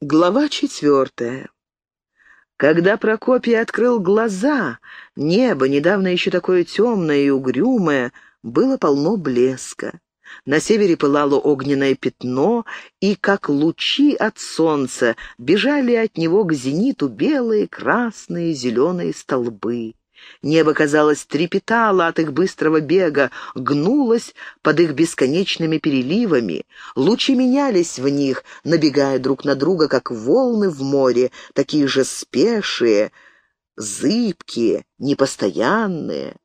Глава четвертая. Когда Прокопий открыл глаза, небо, недавно еще такое темное и угрюмое, было полно блеска. На севере пылало огненное пятно, и, как лучи от солнца, бежали от него к зениту белые, красные, зеленые столбы. Небо, казалось, трепетало от их быстрого бега, гнулось под их бесконечными переливами. Лучи менялись в них, набегая друг на друга, как волны в море, такие же спешие, зыбкие, непостоянные.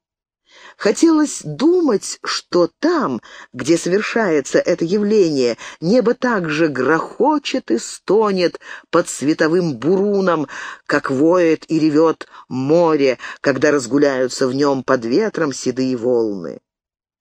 Хотелось думать, что там, где совершается это явление, небо также грохочет и стонет под световым буруном, как воет и ревет море, когда разгуляются в нем под ветром седые волны.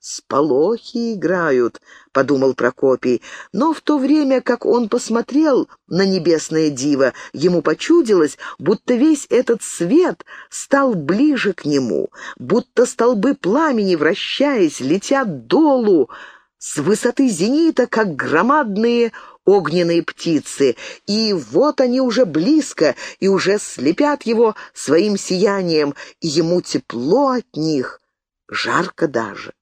«Сполохи играют», — подумал Прокопий, но в то время, как он посмотрел на небесное диво, ему почудилось, будто весь этот свет стал ближе к нему, будто столбы пламени, вращаясь, летят долу с высоты зенита, как громадные огненные птицы, и вот они уже близко и уже слепят его своим сиянием, и ему тепло от них, жарко даже.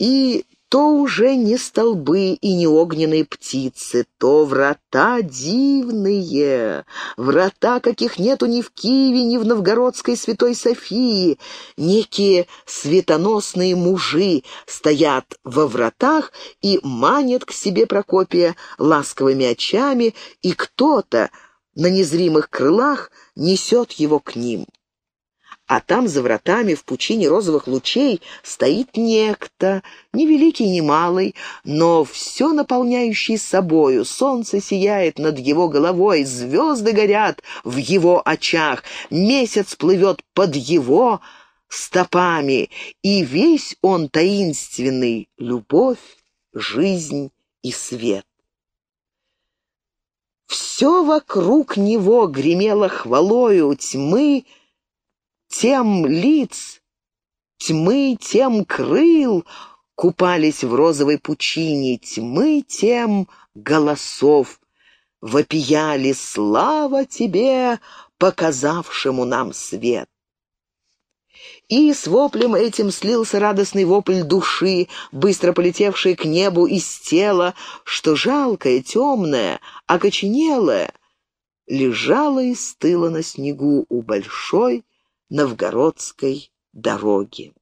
И то уже не столбы и не огненные птицы, то врата дивные, врата, каких нету ни в Киеве, ни в Новгородской Святой Софии. Некие светоносные мужи стоят во вратах и манят к себе Прокопия ласковыми очами, и кто-то на незримых крылах несет его к ним а там за вратами в пучине розовых лучей стоит некто, ни великий, ни малый, но все наполняющий собою. Солнце сияет над его головой, звезды горят в его очах, месяц плывет под его стопами, и весь он таинственный — любовь, жизнь и свет. Все вокруг него гремело хвалою тьмы, тем лиц, тьмы тем крыл купались в розовой пучине, тьмы тем голосов вопияли «Слава тебе, показавшему нам свет!» И с воплем этим слился радостный вопль души, быстро полетевший к небу из тела, что жалкое, темное, окоченелое, лежало и стыло на снегу у большой, новгородской дороги.